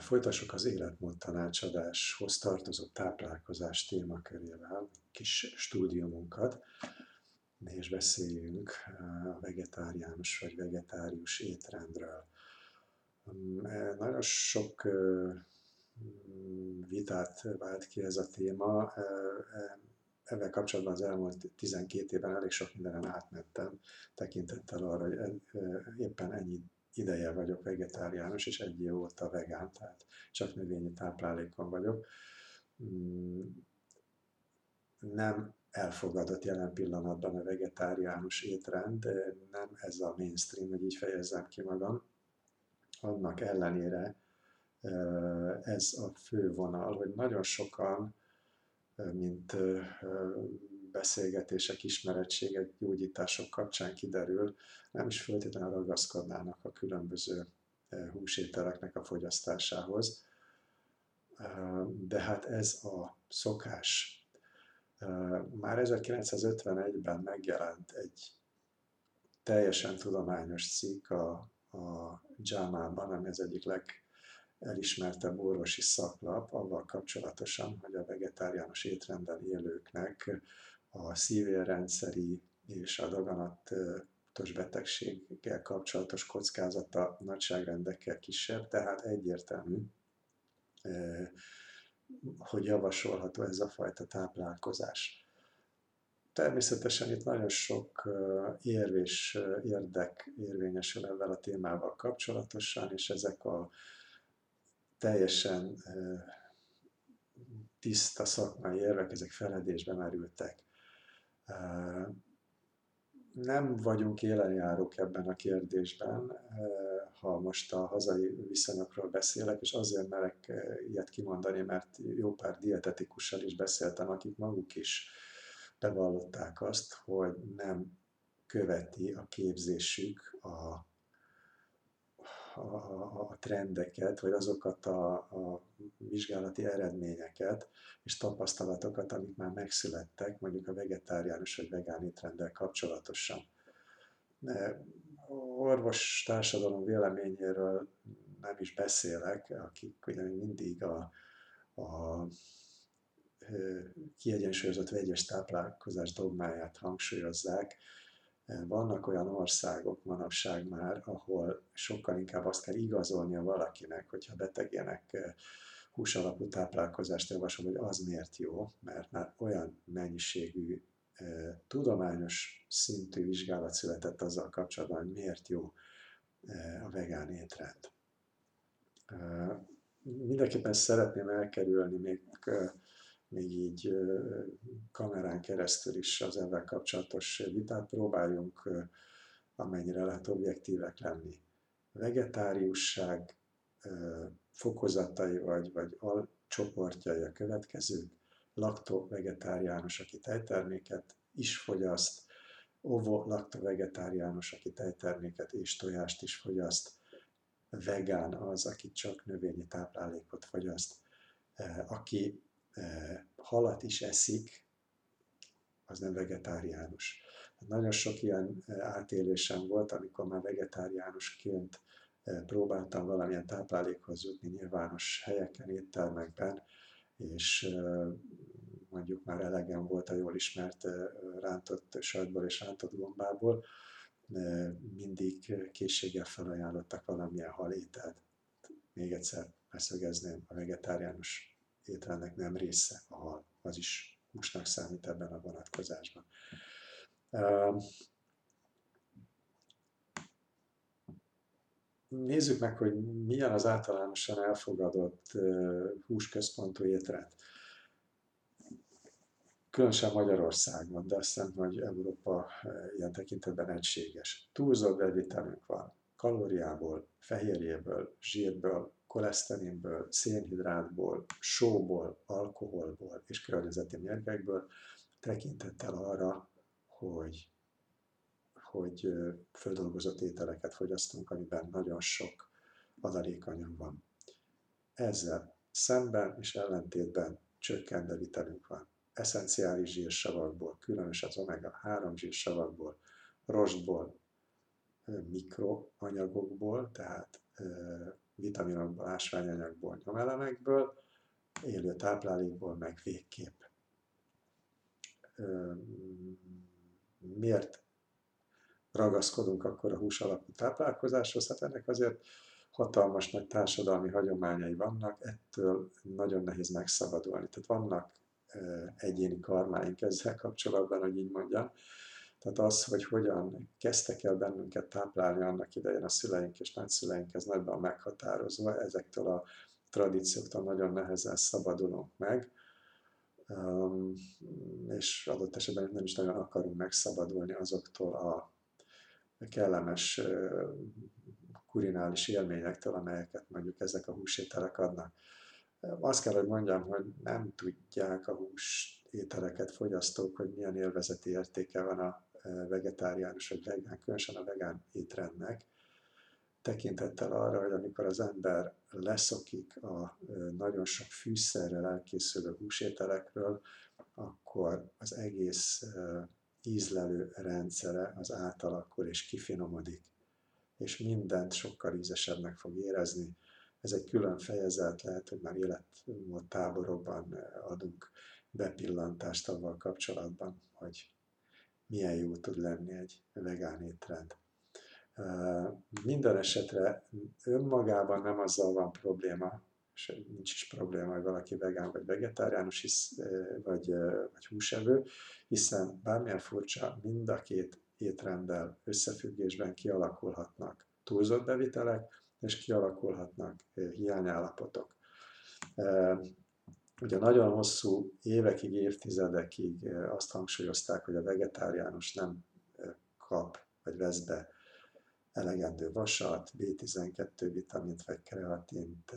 Folytassuk az életmód tanácsadáshoz tartozó táplálkozás témakörével kis stúdiumunkat, és beszéljünk a vegetáriánus vagy vegetárius étrendről. Nagyon sok vitát vált ki ez a téma. Ezzel kapcsolatban az elmúlt 12 évben elég sok mindenen átmentem, tekintettel arra, hogy éppen ennyi ideje vagyok vegetáriánus, és egy év óta vegán, tehát csak növényi táplálékon vagyok. Mm, nem elfogadott jelen pillanatban a vegetáriánus étrend, nem ez a mainstream, hogy így fejezzem ki magam. Annak ellenére ez a fő vonal, hogy nagyon sokan, mint beszélgetések, ismerettségek, gyógyítások kapcsán kiderül, nem is feltétlenül ragaszkodnának a különböző eh, húsételeknek a fogyasztásához. Eh, de hát ez a szokás. Eh, már 1951-ben megjelent egy teljesen tudományos cikk a, a JAMA-ban, ami az egyik legelismertebb orvosi szaklap, avval kapcsolatosan, hogy a vegetáriánus étrenden élőknek a szívérrendszeri és a daganatos betegséggel kapcsolatos kockázata nagyságrendekkel kisebb, tehát egyértelmű, hogy javasolható ez a fajta táplálkozás. Természetesen itt nagyon sok érv és érdek érvényesül ebben a témával kapcsolatosan, és ezek a teljesen tiszta szakmai érvek, ezek feledésbe merültek. Nem vagyunk élenjárók ebben a kérdésben, ha most a hazai viszonyokról beszélek, és azért merek ilyet kimondani, mert jó pár dietetikussal is beszéltem, akik maguk is bevallották azt, hogy nem követi a képzésük a a, a trendeket, vagy azokat a, a vizsgálati eredményeket és tapasztalatokat, amik már megszülettek, mondjuk a vegetáriánus vagy vegán étrenddel kapcsolatosan. Orvos társadalom véleményéről nem is beszélek, akik ugye mindig a, a kiegyensúlyozott vegyes táplálkozás dogmáját hangsúlyozzák, vannak olyan országok manapság már, ahol sokkal inkább azt kell igazolnia valakinek, hogyha betegének húsalapú táplálkozást javasol, hogy az miért jó, mert már olyan mennyiségű tudományos szintű vizsgálat született azzal kapcsolatban, hogy miért jó a vegán étrend. Mindenképpen szeretném elkerülni még még így kamerán keresztül is az ezzel kapcsolatos vitát próbáljunk amennyire lehet objektívek lenni. Vegetáriusság fokozatai vagy, vagy alcsoportjai a következők. Lakto-vegetáriánus, aki tejterméket is fogyaszt, ovo-lakto-vegetáriánus, aki tejterméket és tojást is fogyaszt, vegán az, aki csak növényi táplálékot fogyaszt, aki halat is eszik, az nem vegetáriánus. Nagyon sok ilyen átélésem volt, amikor már vegetáriánusként próbáltam valamilyen táplálékhoz jutni nyilvános helyeken, éttermekben, és mondjuk már elegem volt a jól ismert rántott sajtból és rántott gombából, mindig készséggel felajánlottak valamilyen halételt. Még egyszer leszögezném, a vegetáriánus ételnek nem része a hal, az is húsnak számít ebben a vonatkozásban. Nézzük meg, hogy milyen az általánosan elfogadott húsközpontú étrend. Különösen Magyarországon, de azt hiszem, hogy Európa ilyen tekintetben egységes. Túlzott bevitelünk van kalóriából, fehérjéből, zsírből, koleszterinből, szénhidrátból, sóból, alkoholból és környezeti mérgekből, tekintettel arra, hogy, hogy földolgozott ételeket fogyasztunk, amiben nagyon sok adalékanyag van. Ezzel szemben és ellentétben csökkent vitelünk van. Eszenciális zsírsavakból, különösen az omega-3 zsírsavakból, rostból, mikroanyagokból, tehát vitaminokból, ásványanyagból, nyomelemekből, élő táplálékból, meg végképp. Miért ragaszkodunk akkor a hús alapú táplálkozáshoz? Hát ennek azért hatalmas nagy társadalmi hagyományai vannak, ettől nagyon nehéz megszabadulni. Tehát vannak egyéni karmáink ezzel kapcsolatban, hogy így mondjam. Tehát az, hogy hogyan kezdtek el bennünket táplálni annak idején a szüleink és nagyszüleink, ez nagyban meghatározva, ezektől a tradícióktól nagyon nehezen szabadulunk meg, és adott esetben nem is nagyon akarunk megszabadulni azoktól a kellemes kurinális élményektől, amelyeket mondjuk ezek a húsételek adnak. Azt kell, hogy mondjam, hogy nem tudják a hús ételeket fogyasztók, hogy milyen élvezeti értéke van a vegetáriánus vagy vegán, különösen a vegán étrendnek, tekintettel arra, hogy amikor az ember leszokik a nagyon sok fűszerrel elkészülő húsételekről, akkor az egész ízlelő rendszere az átalakul és kifinomodik, és mindent sokkal ízesebbnek fog érezni. Ez egy külön fejezet, lehet, hogy már életmód táborokban adunk bepillantást avval kapcsolatban, hogy milyen jó tud lenni egy vegán étrend. Minden esetre önmagában nem azzal van probléma, és nincs is probléma, hogy valaki vegán vagy vegetáriánus hisz, vagy, vagy húsevő, hiszen bármilyen furcsa, mind a két étrenddel összefüggésben kialakulhatnak túlzott bevitelek, és kialakulhatnak hiányállapotok. Ugye nagyon hosszú évekig, évtizedekig azt hangsúlyozták, hogy a vegetáriánus nem kap, vagy vesz be elegendő vasat, B12 vitamint vagy kreatint,